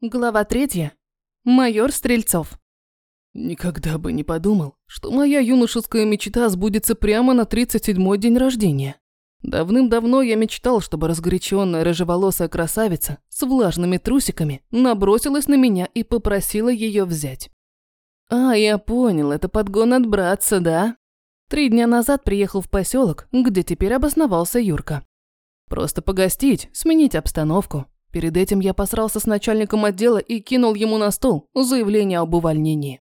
Глава третья. Майор Стрельцов. Никогда бы не подумал, что моя юношеская мечта сбудется прямо на 37-й день рождения. Давным-давно я мечтал, чтобы разгоряченная рыжеволосая красавица с влажными трусиками набросилась на меня и попросила ее взять. А, я понял, это подгон от братца, да? Три дня назад приехал в поселок, где теперь обосновался Юрка. Просто погостить, сменить обстановку, Перед этим я посрался с начальником отдела и кинул ему на стол заявление об увольнении.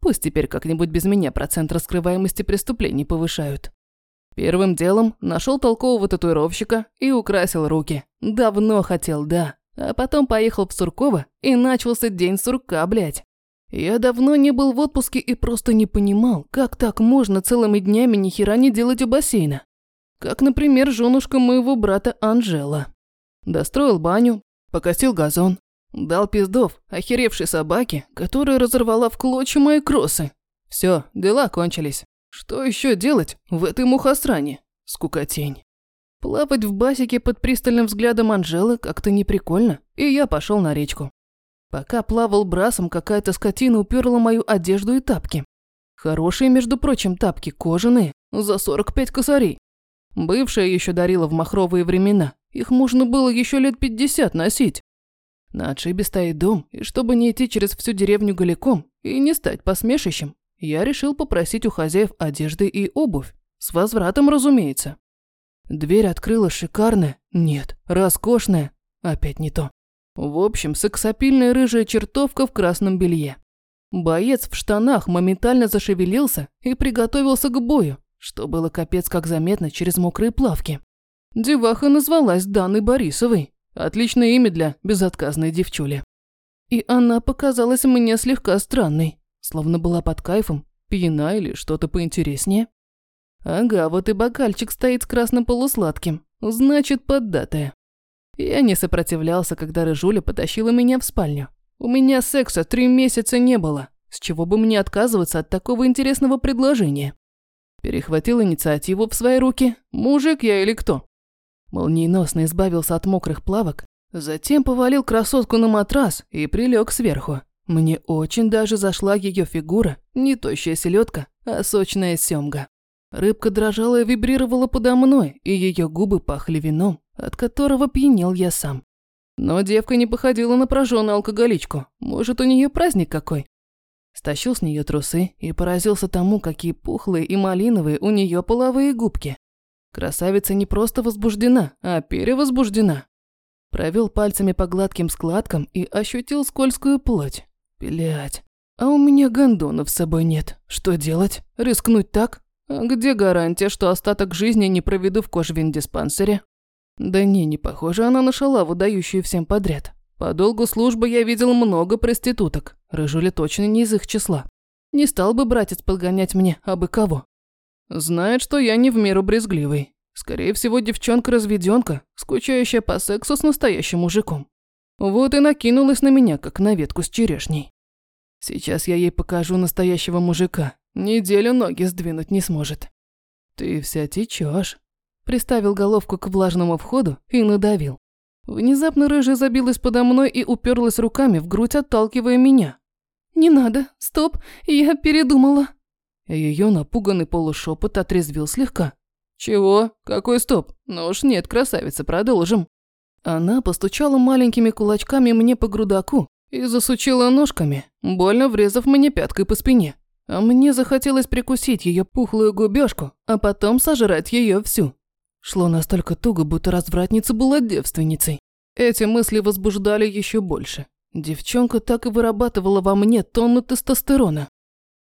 Пусть теперь как-нибудь без меня процент раскрываемости преступлений повышают. Первым делом нашел толкового татуировщика и украсил руки. Давно хотел, да. А потом поехал в Сурково и начался день сурка, блядь. Я давно не был в отпуске и просто не понимал, как так можно целыми днями ни хера не делать у бассейна. Как, например, женушка моего брата Анжела. Достроил баню, покосил газон, дал пиздов охеревшей собаке, которая разорвала в клочья мои кроссы. Все, дела кончились. Что еще делать в этой мухосране? Скукотень. Плавать в басике под пристальным взглядом Анжелы как-то не прикольно, и я пошел на речку. Пока плавал брасом, какая-то скотина уперла мою одежду и тапки. Хорошие, между прочим, тапки, кожаные, за 45 косарей. Бывшая еще дарила в махровые времена, их можно было еще лет пятьдесят носить. На отшибе стоит дом, и чтобы не идти через всю деревню голиком и не стать посмешищем, я решил попросить у хозяев одежды и обувь. С возвратом, разумеется. Дверь открыла шикарная, нет, роскошная, опять не то. В общем, сексапильная рыжая чертовка в красном белье. Боец в штанах моментально зашевелился и приготовился к бою, что было капец как заметно через мокрые плавки. Деваха назвалась Даной Борисовой. Отличное имя для безотказной девчули. И она показалась мне слегка странной, словно была под кайфом, пьяна или что-то поинтереснее. Ага, вот и бокальчик стоит с красным полусладким, значит, поддатая. Я не сопротивлялся, когда Рыжуля потащила меня в спальню. У меня секса три месяца не было, с чего бы мне отказываться от такого интересного предложения. Перехватил инициативу в свои руки, мужик я или кто. Молниеносно избавился от мокрых плавок, затем повалил красотку на матрас и прилег сверху. Мне очень даже зашла ее фигура, не тощая селедка, а сочная семга. Рыбка дрожала и вибрировала подо мной, и ее губы пахли вином, от которого пьянел я сам. Но девка не походила на прожженную алкоголичку. Может, у нее праздник какой? Стащил с нее трусы и поразился тому, какие пухлые и малиновые у нее половые губки. Красавица не просто возбуждена, а перевозбуждена. Провел пальцами по гладким складкам и ощутил скользкую плоть. Блять. А у меня гондонов с собой нет. Что делать? Рискнуть так? А где гарантия, что остаток жизни не проведу в кожвин-диспансере? Да не, не похоже она на шалаву, дающую всем подряд. По долгу службы я видел много проституток. Рыжуля точно не из их числа. Не стал бы братец подгонять мне абы кого. Знает, что я не в меру брезгливый. Скорее всего, девчонка-разведёнка, скучающая по сексу с настоящим мужиком. Вот и накинулась на меня, как на ветку с черешней. Сейчас я ей покажу настоящего мужика. Неделю ноги сдвинуть не сможет. Ты вся течёшь. Приставил головку к влажному входу и надавил. Внезапно рыжая забилась подо мной и уперлась руками в грудь, отталкивая меня. «Не надо, стоп, я передумала». Ее напуганный полушепот отрезвил слегка. «Чего? Какой стоп? Ну уж нет, красавица, продолжим». Она постучала маленькими кулачками мне по грудаку и засучила ножками, больно врезав мне пяткой по спине. А мне захотелось прикусить ее пухлую губежку, а потом сожрать ее всю. Шло настолько туго, будто развратница была девственницей. Эти мысли возбуждали еще больше. Девчонка так и вырабатывала во мне тонну тестостерона.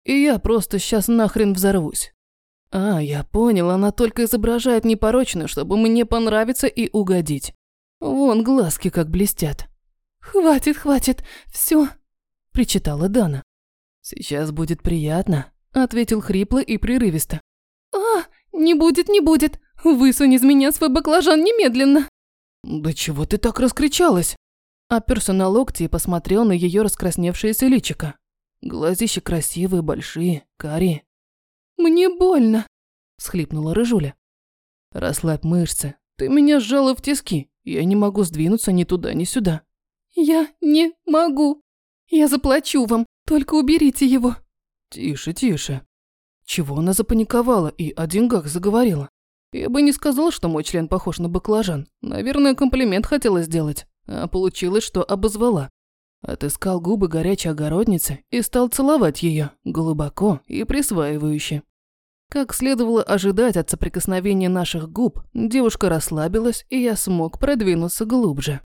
И я просто сейчас нахрен взорвусь. А, я понял, она только изображает непорочную, чтобы мне понравиться и угодить. Вон глазки как блестят. «Хватит, хватит, все, причитала Дана. «Сейчас будет приятно», – ответил хрипло и прерывисто. «А, не будет, не будет. Высунь из меня свой баклажан немедленно». «Да чего ты так раскричалась?» Оперся на локти и посмотрел на ее раскрасневшееся личико. Глазища красивые, большие, карие. «Мне больно», – схлипнула Рыжуля. «Расслабь мышцы. Ты меня сжала в тиски. Я не могу сдвинуться ни туда, ни сюда». Я не могу. Я заплачу вам, только уберите его. Тише, тише. Чего она запаниковала и о деньгах заговорила? Я бы не сказал, что мой член похож на баклажан. Наверное, комплимент хотела сделать, а получилось, что обозвала. Отыскал губы горячей огородницы и стал целовать ее глубоко и присваивающе. Как следовало ожидать от соприкосновения наших губ, девушка расслабилась, и я смог продвинуться глубже.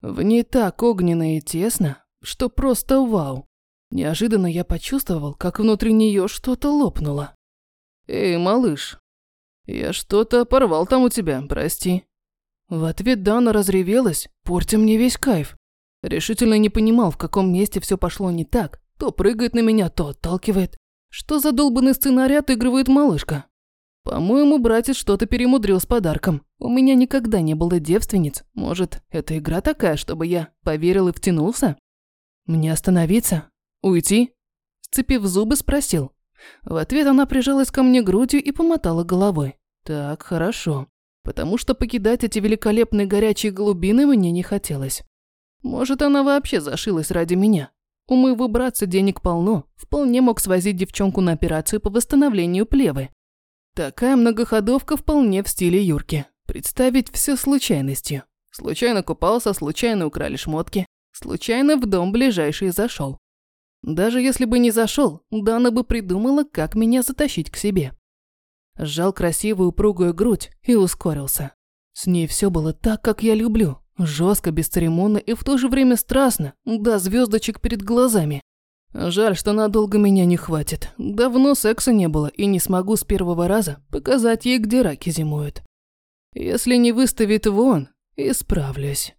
В ней так огненно и тесно, что просто вау. Неожиданно я почувствовал, как внутри нее что-то лопнуло. «Эй, малыш, я что-то порвал там у тебя, прости». В ответ Дана разревелась, портя мне весь кайф. Решительно не понимал, в каком месте все пошло не так. То прыгает на меня, то отталкивает. Что за долбанный сценарий отыгрывает малышка? По-моему, братец что-то перемудрил с подарком. У меня никогда не было девственниц. Может, это игра такая, чтобы я поверил и втянулся? Мне остановиться? Уйти? Сцепив зубы, спросил. В ответ она прижалась ко мне грудью и помотала головой. Так, хорошо. Потому что покидать эти великолепные горячие глубины мне не хотелось. Может, она вообще зашилась ради меня. У моего братца денег полно, вполне мог свозить девчонку на операцию по восстановлению плевы. Такая многоходовка вполне в стиле Юрки. Представить все случайностью. Случайно купался, случайно украли шмотки, случайно в дом ближайший зашел. Даже если бы не зашел, Дана бы придумала, как меня затащить к себе. Сжал красивую упругую грудь и ускорился. С ней все было так, как я люблю. Жестко, бесцеремонно и в то же время страстно, до звездочек перед глазами. Жаль, что надолго меня не хватит. Давно секса не было и не смогу с первого раза показать ей, где раки зимуют. Если не выставит вон, исправлюсь.